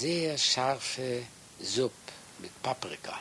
sehr scharfe Suppe mit Paprika.